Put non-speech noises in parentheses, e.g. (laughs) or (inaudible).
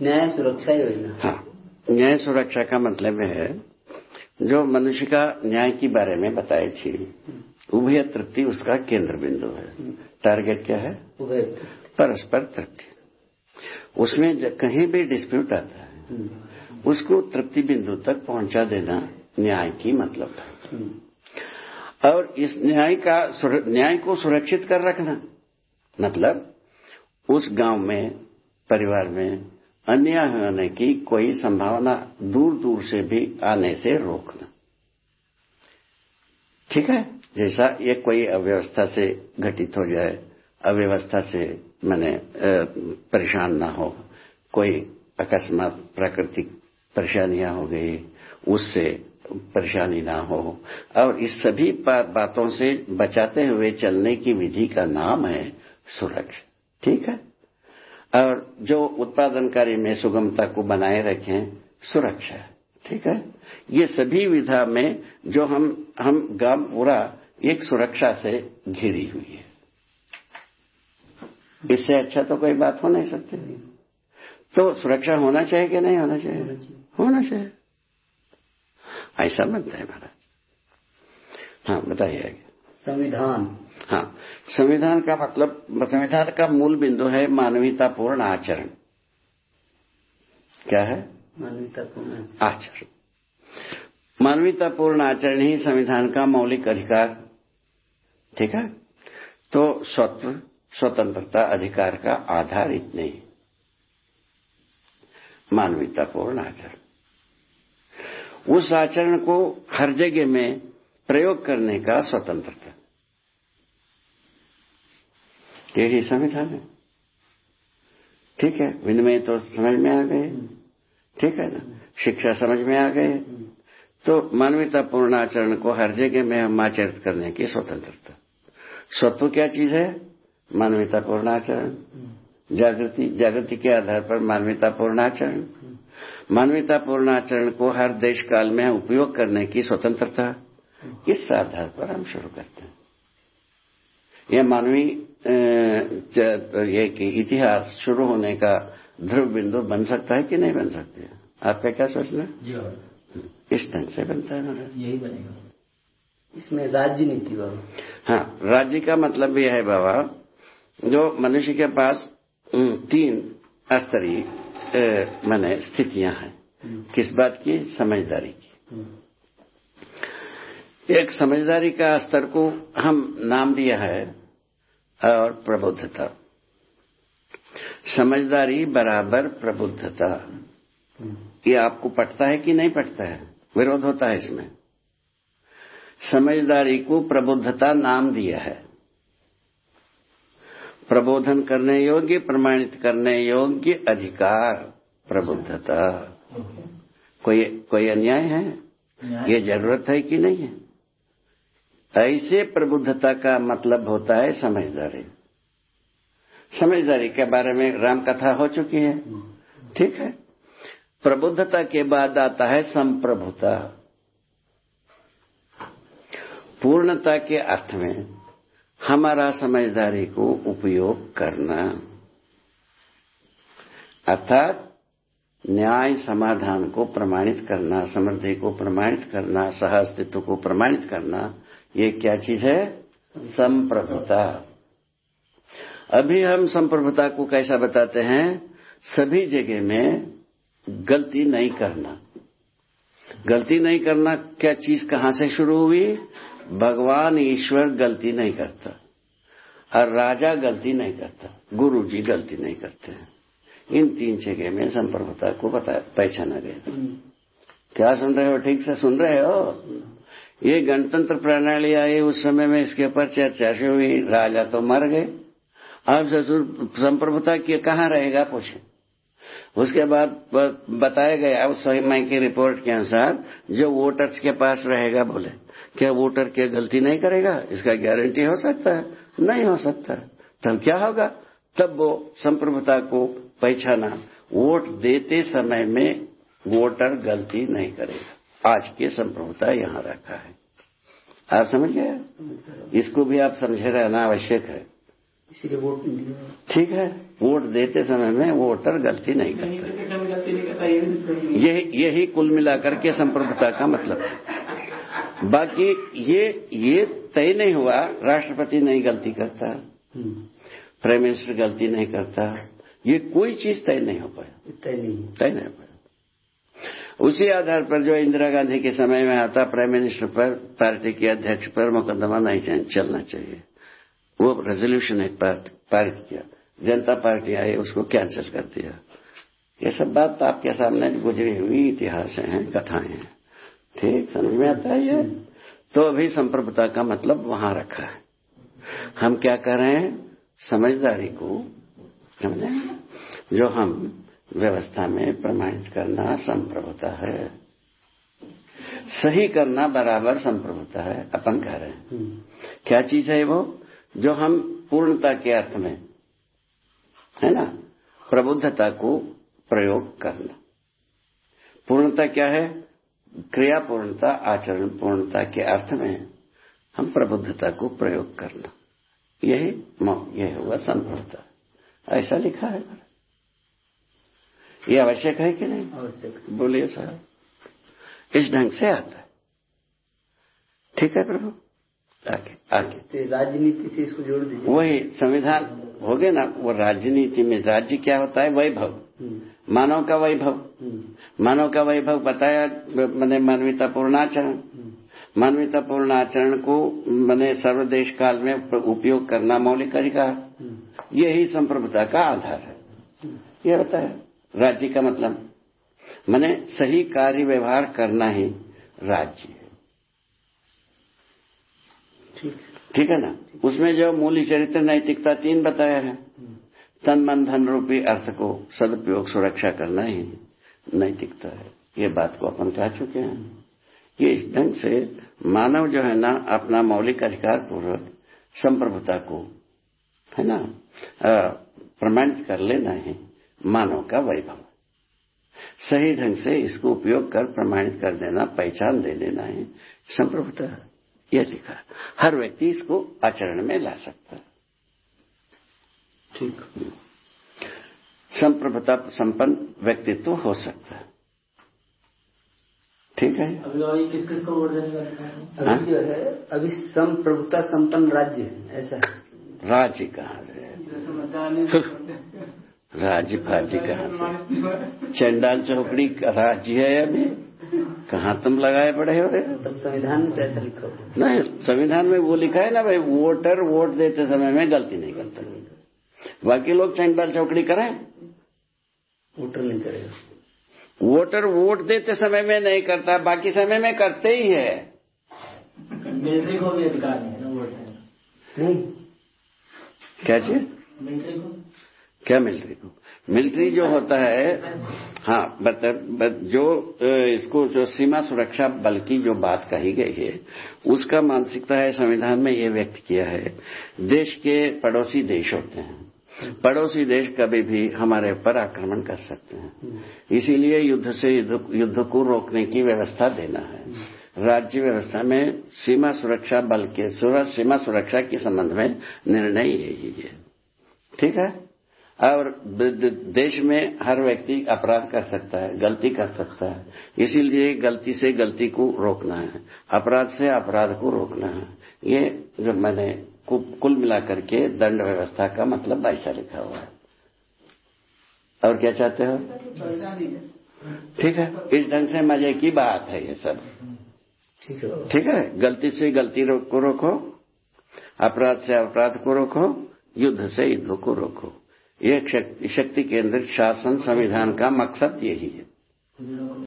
न्याय सुरक्षा योजना। हाँ न्याय सुरक्षा का मतलब है जो मनुष्य का न्याय के बारे में बताई थी उभय तृप्ति उसका केंद्र बिंदु है। टारगेट क्या है? उभय परस्पर तृप्ति उसमें कहीं भी डिस्प्यूट आता है उसको तृप्ति बिंदु तक पहुँचा देना न्याय की मतलब है। और इस न्याय का न्याय को सुरक्षित कर रखना मतलब उस गाँव में परिवार में अन्याय होने की कोई संभावना दूर दूर से भी आने से रोकना। ठीक है? जैसा ये कोई अव्यवस्था से घटित हो जाए, अव्यवस्था से मैंने परेशान ना हो, कोई अकस्मात प्राकृतिक परेशानियाँ हो गई, उससे परेशानी ना हो, और इस सभी बातों से बचाते हुए चलने की विधि का नाम है सुरक्षा। ठीक है? और जो उत्पादनकारी में सुगमता को बनाए रखें सुरक्षा ठीक है? ये सभी विधा में जो हम हम गाँव पूरा एक सुरक्षा से घिरी हुई है। इससे अच्छा तो कोई बात हो नहीं सकती। तो सुरक्षा होना चाहिए कि नहीं होना चाहिए? होना चाहिए। ऐसा बनता है महाराज। हाँ बताइए संविधान। हाँ। संविधान का मतलब संविधान का मूल बिंदु है मानवीयतापूर्ण आचरण। क्या है? मानवीयतापूर्ण आचरण। मानवीयतापूर्ण आचरण ही संविधान का मौलिक अधिकार। ठीक है? तो स्वत्व स्वतंत्रता अधिकार का आधार इतने ही। मानवीयतापूर्ण आचरण। उस आचरण को हर जगह में प्रयोग करने का स्वतंत्रता। यही संविधान है। ठीक है, विनिमय तो समझ में आ गए। ठीक है ना? शिक्षा समझ में आ गए। तो मानवीयतापूर्ण आचरण को हर जगह में हम आचरित करने की स्वतंत्रता। स्वत्व क्या चीज़ है? मानवीयतापूर्ण आचरण। जागृति जागृति के आधार पर मानवीयतापूर्ण आचरण। मानवीयतापूर्ण आचरण को हर देश काल में उपयोग करने की स्वतंत्रता। किस आधार पर हम शुरू करते हैं। यह मानवीय ये कि इतिहास शुरू होने का ध्रुव बिंदु बन सकता है कि नहीं बन सकते? है आपका क्या सोचना इस ढंग से बनता है महाराज यही बनेगा। इसमें राज्य नीति बाबा। हाँ राज्य का मतलब यह है बाबा जो मनुष्य के पास तीन स्तरीय मैंने स्थितियाँ हैं। किस बात की? समझदारी की। एक समझदारी का स्तर को हम नाम दिया है और प्रबुद्धता। समझदारी बराबर प्रबुद्धता। ये आपको पटता है कि नहीं पटता है? विरोध होता है इसमें। समझदारी को प्रबुद्धता नाम दिया है। प्रबोधन करने योग्य प्रमाणित करने योग्य अधिकार प्रबुद्धता। कोई कोई अन्याय है? ये ज़रूरत है कि नहीं है? ऐसे प्रबुद्धता का मतलब होता है समझदारी। समझदारी के बारे में राम कथा हो चुकी है। ठीक है? प्रबुद्धता के बाद आता है संप्रभुता। पूर्णता के अर्थ में हमारा समझदारी को उपयोग करना। अर्थात न्याय समाधान को प्रमाणित करना, समृद्धि को प्रमाणित करना सह अस्तित्व को प्रमाणित करना ये क्या चीज़ है? संप्रभुता। अभी हम संप्रभुता को कैसा बताते हैं? सभी जगह में गलती नहीं करना। गलती नहीं करना क्या चीज़ कहाँ से शुरू हुई? भगवान ईश्वर गलती नहीं करता। और राजा गलती नहीं करता। गुरु जी गलती नहीं करते हैं। इन तीन जगह में संप्रभुता को पहचाना गया। क्या सुन रहे हो? ठीक से सुन रहे हो? ये गणतंत्र प्रणाली आई, उस समय में इसके ऊपर चर्चा से हुई, राजा तो मर गए। अब ससुर संप्रभुता के कहाँ रहेगा पूछे उसके बाद बताया गया उस समय की रिपोर्ट के अनुसार, जो वोटर्स के पास रहेगा बोले, क्या वोटर के गलती नहीं करेगा? इसका गारंटी हो सकता है? नहीं हो सकता। तब क्या होगा? तब वो संप्रभुता को पहचाना। वोट देते समय में वोटर गलती नहीं करेगा। आज के संप्रभुता यहाँ रखा है। आप समझ गए? इसको भी आप समझे रहना आवश्यक है। इसीलिए वोट नहीं ठीक है? वोट देते समय में वोटर गलती नहीं करता। यही यही कुल मिलाकर के संप्रभुता का मतलब। है बाकी ये ये तय नहीं हुआ राष्ट्रपति नहीं गलती करता हम्म, प्राइम मिनिस्टर गलती नहीं करता ये कोई चीज़ तय नहीं हो पाया। इतना नहीं तय नहीं हो पाया। उसी आधार पर जो इंदिरा गांधी के समय में आता प्राइम मिनिस्टर पर, पार्टी के अध्यक्ष पर मुकदमा नहीं चल- चलना चाहिए। वो रेजोल्यूशन एक पारित किया। जनता पार्टी आई, उसको कैंसिल कर दिया। ये सब बात तो आपके सामने गुजरी हुई, इतिहास हैं, कथाएँ हैं। ठीक, समझ में आता है ये? तो अभी संप्रभुता का मतलब वहाँ रखा है। हम क्या कर रहे हैं? समझदारी को, समझे? जो हम व्यवस्था में प्रमाणित करना संप्रभुता है। सही करना बराबर संप्रभुता है अपन कह रहे हैं। हम्म, क्या चीज़ है वो? जो हम पूर्णता के अर्थ में है ना? प्रबुद्धता को प्रयोग करना। पूर्णता क्या है? क्रिया पूर्णता आचरण पूर्णता के अर्थ में हम प्रबुद्धता को प्रयोग करना। यही यह हुआ संप्रभुता। ऐसा लिखा है। ये आवश्यक है कि नहीं? आवश्यक बोलिए साहब इस ढंग से आता है? ठीक है प्रभु? आगे आगे। तो राजनीति से इसको जोड़ दीजिए। वही संविधान हो गए ना वो राजनीति में राज्य क्या होता है? वैभव। हम्म, मानव का वैभव। हम्म, मानव का वैभव बताया मैंने मानवीयतापूर्ण आचरण। हम्म, मानवीयतापूर्ण आचरण को मैंने सर्वदेश काल में उपयोग करना मौलिक अधिकार। यही संप्रभुता का आधार है। यह होता है। राज्य का मतलब। मैंने सही कार्य व्यवहार करना ही राज्य है। ठीक ठीक है ना? उसमें जो मूल्य चरित्र नैतिकता तीन बताया है। हम्म, तन मन धन रूपी अर्थ को सदुपयोग सुरक्षा करना ही नैतिकता है। ये बात को अपन कह चुके हैं। ये इस ढंग से मानव जो है ना अपना मौलिक अधिकार पूर्वक संप्रभुता को है ना प्रमाणित कर लेना है। मानव का वैभव। सही ढंग से इसको उपयोग कर प्रमाणित कर देना पहचान दे देना है। संप्रभुता यह लिखा। हर व्यक्ति इसको आचरण में ला सकता है। ठीक। संप्रभुता संपन्न व्यक्तित्व तो हो सकता है। ठीक है? अभी और किस किस को वोट देने का अभी जो है अभी संप्रभुता संपन्न राज्य है ऐसा राज्य कहा है? (laughs) राज्य भाज्य कहाँ से? चंडाल चौकड़ी का राज्य है अभी कहाँ तुम लगाए पड़े हो रहे संविधान में तो ऐसा लिखा। नहीं संविधान में वो लिखा है ना भाई वोटर वोट देते समय में गलती नहीं करता। बाकी लोग चंडाल चौकड़ी करें? वोटर नहीं करेगा। वोटर वोट देते समय में नहीं करता बाकी समय में करते ही है। मिलिट्री को भी अधिकार नहीं है ना वोट नहीं। क्या चीज़? मिलिट्री को? क्या मिलिट्री को मिलिट्री जो होता है हाँ बत, बत, जो इसको जो सीमा सुरक्षा बल की जो बात कही गई है उसका मानसिकता है संविधान में ये व्यक्त किया है देश के पड़ोसी देश होते हैं। पड़ोसी देश कभी भी हमारे ऊपर आक्रमण कर सकते हैं। इसीलिए युद्ध से युद्ध, युद्ध को रोकने की व्यवस्था देना है। राज्य व्यवस्था में सीमा सुरक्षा बल के सीमा सुरक्षा के संबंध में निर्णय यही है। ठीक है? और देश में हर व्यक्ति अपराध कर सकता है गलती कर सकता है। इसीलिए गलती से गलती को रोकना है अपराध से अपराध को रोकना है। ये जो मैंने कुल मिलाकर के दंड व्यवस्था का मतलब ऐसा लिखा हुआ है। और क्या चाहते हो? ठीक है इस ढंग से मज़े की बात है ये सब। ठीक है। गलती से गलती को रोको अपराध से अपराध को रोको युद्ध से युद्ध को रोको। ये शक्ति, शक्ति केंद्रित शासन संविधान का मकसद यही है।